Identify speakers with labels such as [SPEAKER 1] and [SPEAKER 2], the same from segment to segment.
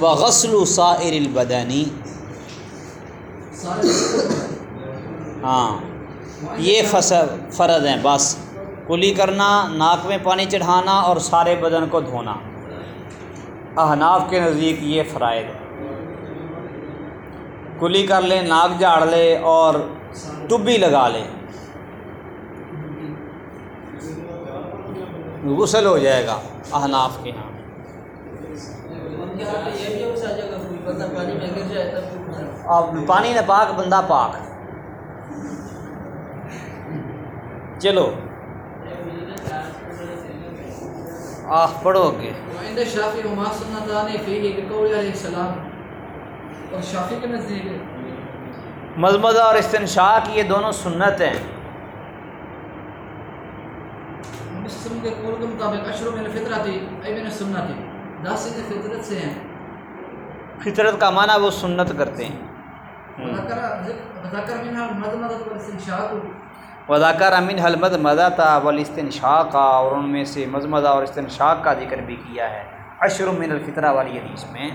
[SPEAKER 1] و غسل و سائر البدنی ہاں یہ فرض ہیں بس کلی کرنا ناک میں پانی چڑھانا اور سارے بدن کو دھونا احناف کے نزدیک یہ فرائض ہے کلی کر لے ناک جھاڑ لے اور ٹبی لگا لے غسل ہو جائے گا احناف کے۔ ہاں اب پانی نہ پاک بندہ پاک۔ چلو۔ آہ پڑھو گے
[SPEAKER 2] السلام۔ اور شافعی کے نزدیک
[SPEAKER 1] اور استنشاق یہ دونوں سنت ہیں
[SPEAKER 2] مسلم کے قول کے مطابق اشر من الفطرت ای من السنت دس سے فطرت سے ہیں۔
[SPEAKER 1] فطرت کا معنی وہ سنت کرتے ہیں۔ وذاکر امین حلمد مزہ تھا والاستنشاق کا اور ان میں سے مزمدہ اور استنشاق کا ذکر بھی کیا ہے۔ اشر من الفطرہ والی حدیث میں۔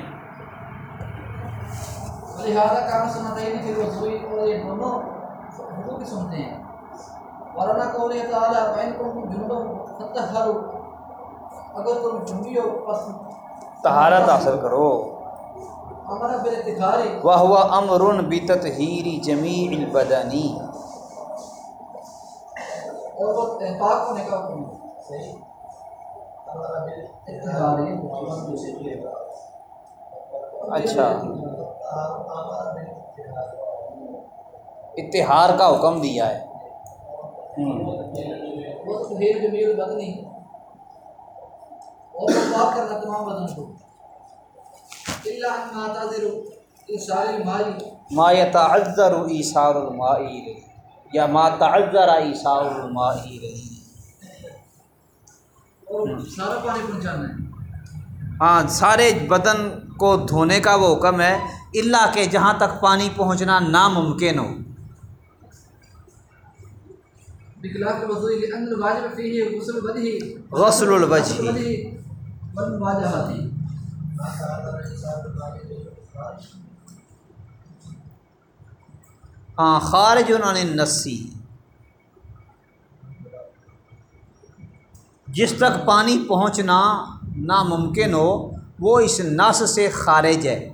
[SPEAKER 2] لہذا کام سنتین فی الوضوء اور یہ دونوں کی سنتے ہیں۔ ورنہ قول تعالی فتطہروا اگر تم جنبی ہو پس
[SPEAKER 1] طہارت حاصل کرو وہ ہوا امر بتطہیر جمیع البدنی
[SPEAKER 2] اور وہ پاک ہونے کا حکم ہے صحیح اتحاری
[SPEAKER 1] اچھا اتحار کا حکم دیا ہے
[SPEAKER 2] تحیر جمیل بدنی اور پاک کرنا تمام بدن کو۔ اللہ ان ما تعذر اشار المائی
[SPEAKER 1] ما یتعذر ایثار الماء الیہ۔ یا ما تعذر ایثار الماء الیہ۔
[SPEAKER 2] اور سارا پانی پہنچانا ہے۔
[SPEAKER 1] ہاں سارے بدن کو دھونے کا وہ حکم ہے اللہ کہ جہاں تک پانی پہنچنا ناممکن ہو۔
[SPEAKER 2] بخلاف الوضوء لأن الواجب فيه غسل الوجه
[SPEAKER 1] غسل الوجه.
[SPEAKER 2] والمواجهات.
[SPEAKER 1] ہاں خارج انہوں نے نسی جس تک پانی پہنچنا ناممکن ہو وہ اس نس سے خارج ہے۔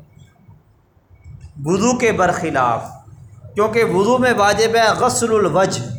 [SPEAKER 1] وضو کے برخلاف کیونکہ وضو میں واجب ہے غسل الوجہ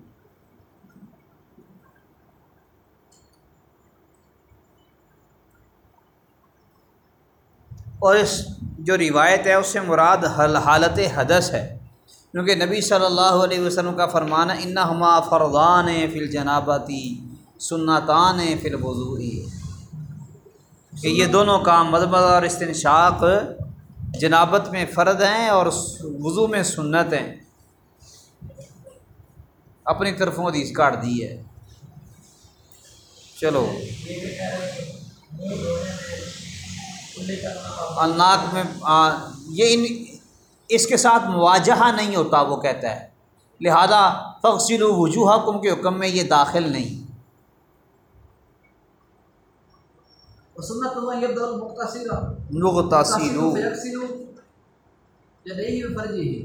[SPEAKER 1] اور اس جو روایت ہے اس سے مراد حل حالت حدث ہے۔ کیونکہ نبی صلی اللہ علیہ وسلم کا فرمانا ان ہما فردان فی الجنابتی، سنتان فی الوضوئی. کہ یہ دونوں کام مدمد اور استنشاق جنابت میں فرد ہیں اور وضو میں سنت ہیں۔ اپنی طرفوں حدیث کاٹ دی ہے۔ چلو۔ اور ناک میں یہ ان اس کے ساتھ مواجہہ نہیں ہوتا وہ کہتا ہے۔ لہذا فخصل وجوہ کم کے حکم میں یہ داخل نہیں۔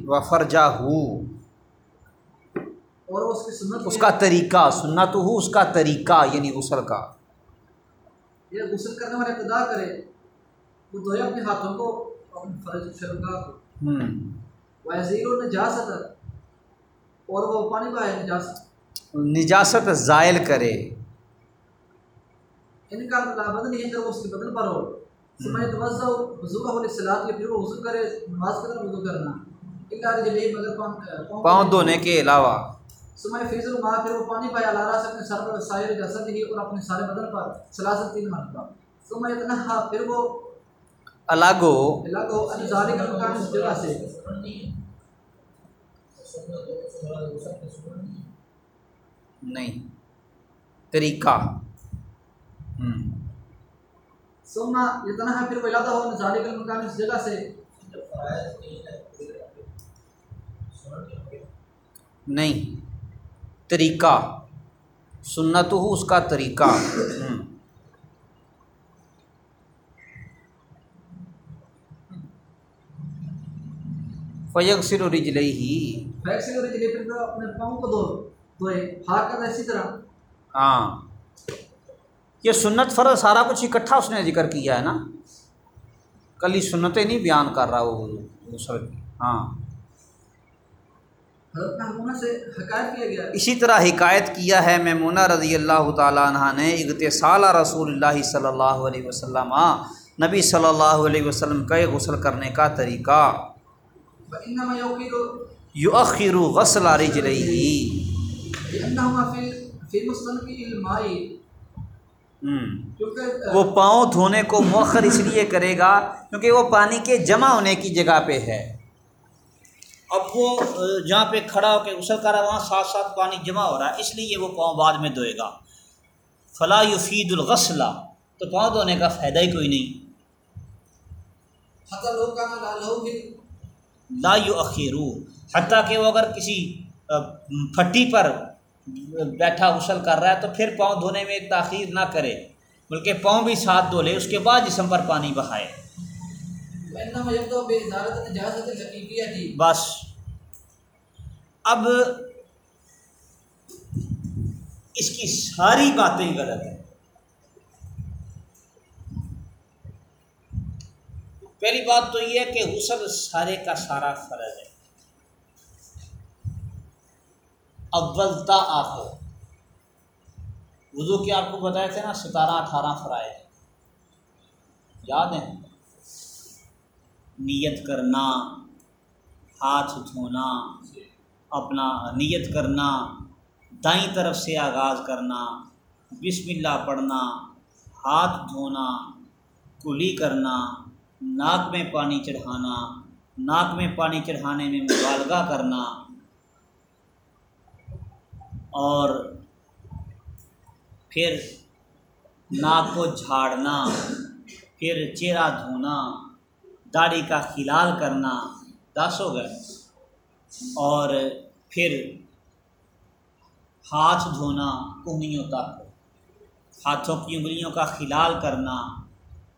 [SPEAKER 1] و فرجا ہو
[SPEAKER 2] اور اس کی سنت
[SPEAKER 1] اس کا طریقہ سنت ہو اس کا طریقہ یعنی غسل کا۔
[SPEAKER 2] یہ غسل کرنے والا ابتدا کرے۔ وہ دھوئے اپنے ہاتھوں کو اپنے فرج شرکا کو
[SPEAKER 1] ہوں۔
[SPEAKER 2] وزیر نجاست اور وہ پانی کا ہے نجاست۔
[SPEAKER 1] نجاست زائل کرے۔
[SPEAKER 2] ان کا لابد نہیں ہے اس کے بدن پر ہو۔ سمجھ توجہ وضو کا ہونے سلاد کے پھر وہ وضو کرے نماز کے وضو کرنا۔ اللہ لیے مگر پاؤں
[SPEAKER 1] دھونے کے علاوہ۔
[SPEAKER 2] سمجھ فیض الماء پھر وہ پانی پایا لارا سے اپنے سر پر سائر جسد ہی اور اپنے سارے بدن پر سلاست تین مرتبہ۔ سمجھ اتنا پھر وہ
[SPEAKER 1] الگ ہو
[SPEAKER 2] الگ ہو ان ذالک المکان اس جگہ سے
[SPEAKER 1] نہیں طریقہ
[SPEAKER 2] پھر وہ علیحدہ ہو ان ذالک المکان اس جگہ سے
[SPEAKER 1] نہیں طریقہ سنت ہو اس کا طریقہ فیغ سر و رجلئی ہی
[SPEAKER 2] فیک سے اور جگہ پھر اپنے پاؤں کو دھو دھوئے۔ ہاتھ کا اسی طرح۔
[SPEAKER 1] ہاں۔ یہ سنت فرض سارا کچھ اکٹھا اس نے ذکر کیا ہے نا۔ کل ہی سنتیں نہیں بیان کر رہا وہ غسل کی ہاں۔
[SPEAKER 2] حضرت محمود سے حکایت کیا گیا۔
[SPEAKER 1] اسی طرح حکایت کیا ہے میمونہ رضی اللہ تعالیٰ عنہ نے اغتصال رسول اللہ صلی اللہ علیہ وسلم نبی صلی اللہ علیہ وسلم کا غسل کرنے کا طریقہ۔
[SPEAKER 2] فإنما يوقظ
[SPEAKER 1] یؤخر غسل رجلئی
[SPEAKER 2] لأنهما في في مستنقع الماء.
[SPEAKER 1] وہ پاؤں دھونے کو مؤخر اس لیے کرے گا کیونکہ وہ پانی کے جمع ہونے کی جگہ پہ ہے۔ اب وہ جہاں پہ کھڑا ہو کے غسل کر رہا ہے وہاں ساتھ ساتھ پانی جمع ہو رہا ہے اس لیے وہ پاؤں بعد میں دھوئے گا۔ فلا یفید الغسلہ تو پاؤں دھونے کا فائدہ ہی کوئی نہیں۔ لا یؤخرو حتیٰ کہ وہ اگر کسی پھٹی پر بیٹھا غسل کر رہا ہے تو پھر پاؤں دھونے میں تاخیر نہ کرے بلکہ پاؤں بھی ساتھ دھو لے اس کے بعد جسم پر پانی بہائے۔ بس۔ اب اس کی ساری باتیں غلط ہیں۔ پہلی بات تو یہ ہے کہ غسل سارے کا سارا فرض ہے۔ اول تا آخر۔ وضو کے آپ کو بتائے تھے نا؟ ستارہ اٹھارہ فرائض۔ یاد ہیں نیت کرنا، ہاتھ دھونا، اپنا نیت کرنا، دائیں طرف سے آغاز کرنا، بسم اللہ پڑھنا، ہاتھ دھونا، کلی کرنا ناک میں پانی چڑھانا، ناک میں پانی چڑھانے میں مبالغہ کرنا اور پھر ناک کو جھاڑنا، پھر چہرہ دھونا، داڑھی کا خلال کرنا دس ہو گئے اور پھر ہاتھ دھونا، انگلیوں تک، ہاتھوں کی انگلیوں کا خلال کرنا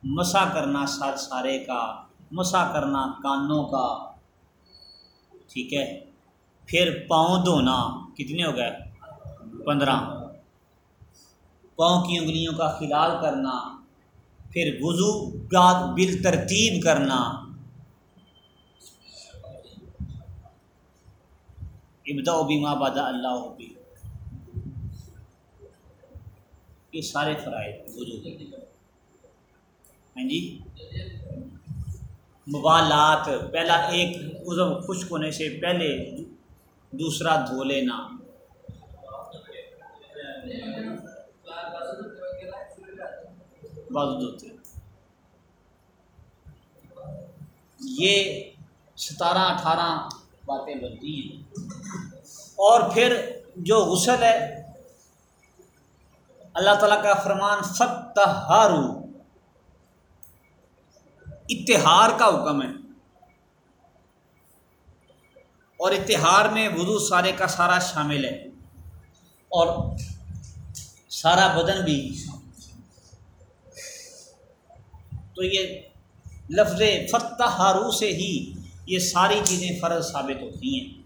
[SPEAKER 1] مسا کرنا سر سارے کا، مسا کرنا کانوں کا۔ ٹھیک ہے؟ پھر پاؤں دھونا، کتنے ہو گئے؟ پندرہ۔ پاؤں کی انگلیوں کا خلال کرنا، پھر وضو بعد بال ترتیب کرنا۔ ابدا و بیما بادا اللہ بھی۔ یہ سارے فرائض وضو۔ کے ہیں جی؟ موالات پہلا ایک عضو خشک ہونے سے پہلے دوسرا دھو لینا۔ بازو دھوتے یہ ستارہ، اٹھارہ باتیں بنتی ہیں۔ اور پھر جو غسل ہے، اللہ تعالیٰ کا فرمان فتحارو اتہار کا حکم ہے۔ اور اتہار میں وضو سارے کا سارا شامل ہے۔ اور سارا بدن بھی۔ تو یہ لفظ فتح ہارو سے ہی یہ ساری چیزیں فرض ثابت ہوتی ہیں۔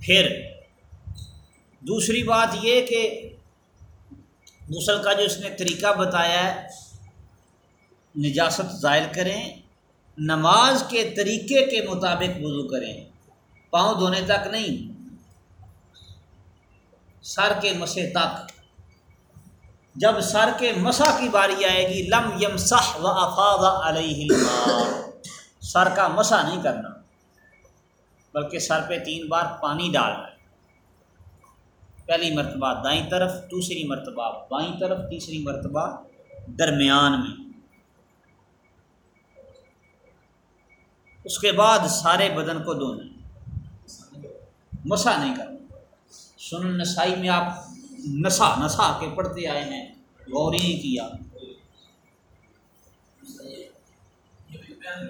[SPEAKER 1] پھر دوسری بات یہ کہ غسل کا جو اس نے طریقہ بتایا ہے نجاست زائل کریں، نماز کے طریقے کے مطابق وضو کریں۔ پاؤں دھونے تک نہیں، سر کے مسے تک۔ جب سر کے مسا کی باری آئے گی، لم یم سح و افاظ علیہ سر کا مسا نہیں کرنا، بلکہ سر پہ تین بار پانی ڈالنا پہلی مرتبہ دائیں طرف، دوسری مرتبہ بائیں طرف، تیسری مرتبہ درمیان میں۔ اس کے بعد سارے بدن کو دھونا مسا نہیں کرنا۔ سن نسائی میں آپ نسا نسا کے پڑھتے آئے ہیں۔ غور ہی نہیں کیا۔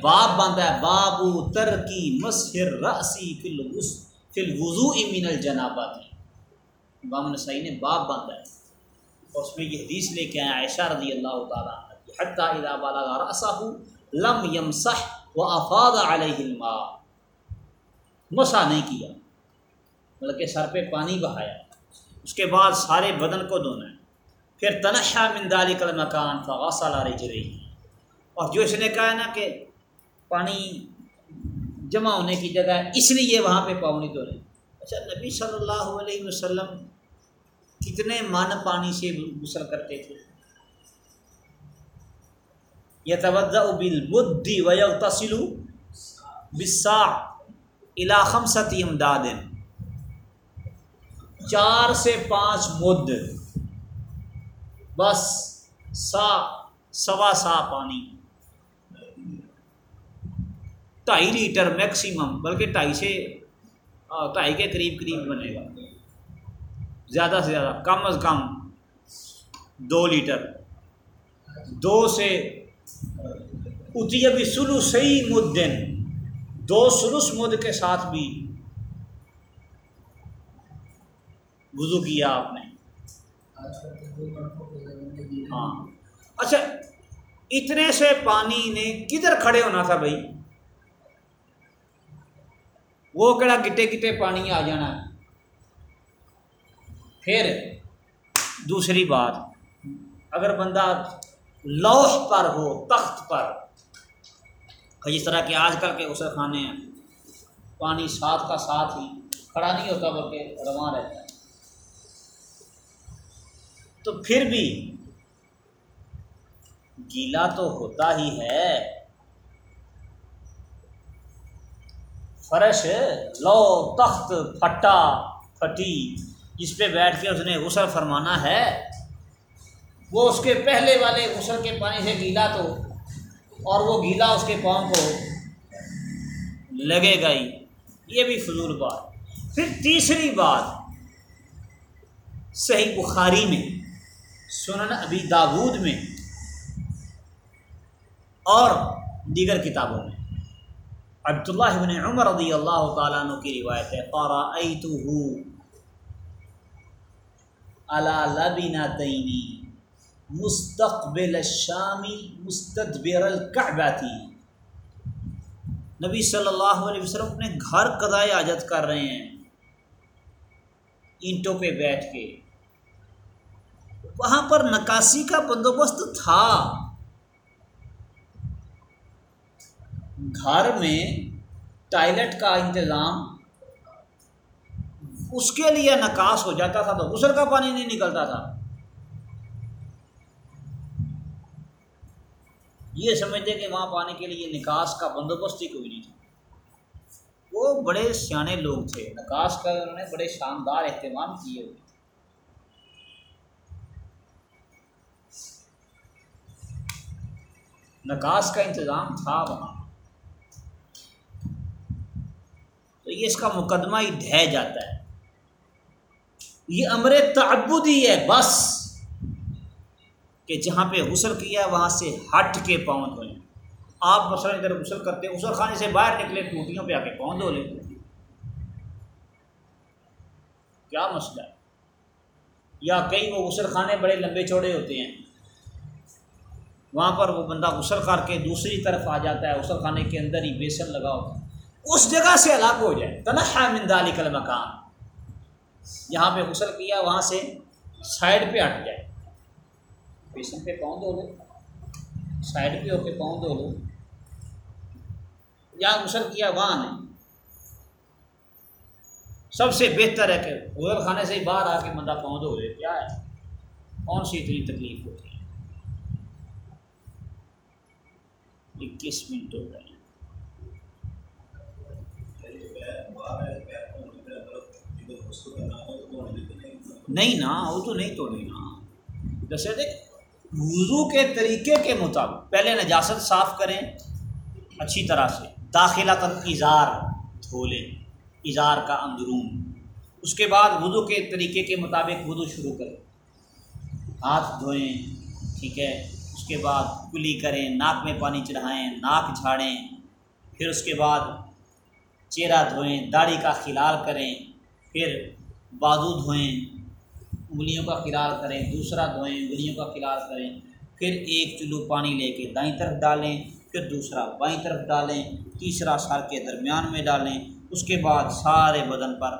[SPEAKER 1] باب باندھا ہے بابو ترکی مسحر رسی فل فل وضو امین الجناباتی امام نسائی نے باب باندھا ہے۔ اور اس میں یہ حدیث لے کے آئے عائشہ رضی اللہ تعالیٰ حتیٰ اذا بالغ رأسه لم يمسح وافاض علیہ الماء۔ مسا نہیں کیا، بلکہ سر پہ پانی بہایا۔ اس کے بعد سارے بدن کو دھونا۔ ہے پھر تنشا من ذلك المکان فغسل رجليه اور جو اس نے کہا نا کہ پانی جمع ہونے کی جگہ ہے، اس لیے وہاں پہ پاؤں نہیں دھو رہے اچھا نبی صلی اللہ علیہ وسلم کتنے من پانی سے غسل کرتے تھے؟ یہ توجہ بالبدی و تسلو بسا علاقم ستی امداد چار سے پانچ مد. بس سا، سوا سا پانی. ڈھائی لیٹر میکسیمم، بلکہ ڈھائی سے ڈھائی کے قریب قریب بنے گا. زیادہ سے زیادہ، کم از کم دو لیٹر. دو سے اتیا بھی سلو صحیح مدن دو سلوس مد کے ساتھ بھی وضو کیا آپ نے۔ ہاں۔ اچھا اتنے سے پانی نے کدھر کھڑے ہونا تھا بھائی؟ وہ کہڑا گٹے گٹے پانی آ جانا۔ ہے پھر دوسری بات، اگر بندہ لوح پر ہو، تخت پر۔ جس طرح کہ آج کل کے غسل خانے ہیں۔ پانی ساتھ کا ساتھ ہی کھڑا نہیں ہوتا، بلکہ رواں رہتا ہے۔ تو پھر بھی گیلا تو ہوتا ہی ہے۔ فرش، لو، تخت، پھٹا، پھٹی، جس پہ بیٹھ کے اس نے غسل فرمانا ہے۔ وہ اس کے پہلے والے غسل کے پانی سے گیلا تو، اور وہ گیلا اس کے پاؤں کو لگے گا ہی۔ یہ بھی فضول بات۔ پھر تیسری بات صحیح بخاری میں، سنن ابی داود میں، اور دیگر کتابوں میں۔ عبداللہ ابن عمر رضی اللہ تعالیٰ عنہ کی روایت ہے لبنا تینی مستقبل الشامی مستدبر الکعباتی نبی صلی اللہ علیہ وسلم اپنے گھر قضائے حاجت کر رہے ہیں۔ اینٹوں پہ بیٹھ کے۔ وہاں پر نکاسی کا بندوبست تھا۔ گھر میں ٹائلٹ کا انتظام، اس کے لیے نکاس ہو جاتا تھا تو غسل کا پانی نہیں نکلتا تھا۔ یہ سمجھتے کہ وہاں پانے کے لیے نکاس کا بندوبست ہی کوئی نہیں تھا۔ وہ بڑے سیانے لوگ تھے۔ نکاس کا انہوں نے بڑے شاندار اہتمام کیے ہوئے نکاس کا انتظام تھا وہاں۔ تو یہ اس کا مقدمہ ہی ڈھہ جاتا ہے۔ یہ امر تعبد ہی ہے، بس۔ کہ جہاں پہ غسل کیا وہاں سے ہٹ کے پاؤں دھوئیں۔ آپ مثلاً ادھر غسل کرتے، غسل خانے سے باہر نکلے، ٹوٹیوں پہ آ کے پاؤں دھو لیں کیا مسئلہ ہے؟ یا کئی وہ غسل خانے بڑے لمبے چوڑے ہوتے ہیں، وہاں پر وہ بندہ غسل کر کے دوسری طرف آ جاتا ہے، غسل خانے کے اندر ہی بیسن لگا ہوتا ہے اس جگہ سے الگ ہو جائے۔ تنہا مندالی کل مکان جہاں پہ غسل کیا، وہاں سے سائڈ پہ ہٹ جائے۔ بیسن پہ پاؤں دھو لو سائڈ پہ ہو کے پاؤں دھو لو۔ جہاں غسل کیا، وہاں نہیں۔ سب سے بہتر ہے کہ غسل خانے سے ہی باہر آ کے بندہ پاؤں دھو لے، کیا ہے؟ کون سی اتنی تکلیف ہوتی ہے؟ اکیس منٹ ہو گئے۔ نہیں نا، وہ تو نہیں توڑی نا جیسے دیکھ وضو کے طریقے کے مطابق پہلے نجاست صاف کریں، اچھی طرح سے داخلہ تن اظہار دھو لیں، اظہار کا اندرون۔ اس کے بعد وضو کے طریقے کے مطابق وضو شروع کریں۔ ہاتھ دھوئیں، ٹھیک ہے؟ اس کے بعد کلی کریں، ناک میں پانی چڑھائیں، ناک جھاڑیں۔ پھر اس کے بعد چہرہ دھوئیں، داڑھی کا خلال کریں۔ پھر بازو دھوئیں۔ انگلیوں کا خلال کریں، دوسرا دھوئیں، انگلیوں کا خلال کریں، پھر ایک چلو پانی لے کے دائیں طرف ڈالیں، پھر دوسرا بائیں طرف ڈالیں، تیسرا سر کے درمیان میں ڈالیں، اس کے بعد سارے بدن پر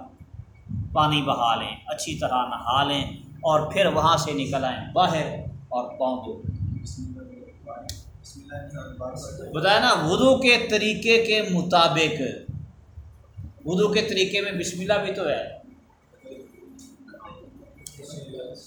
[SPEAKER 1] پانی بہا لیں، اچھی طرح نہا لیں اور پھر وہاں سے نکل آئیں باہر اور پاؤں دو بتایا نا، وضو کے طریقے کے مطابق، وضو کے طریقے میں بسم اللہ بھی تو ہے۔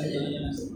[SPEAKER 1] سائی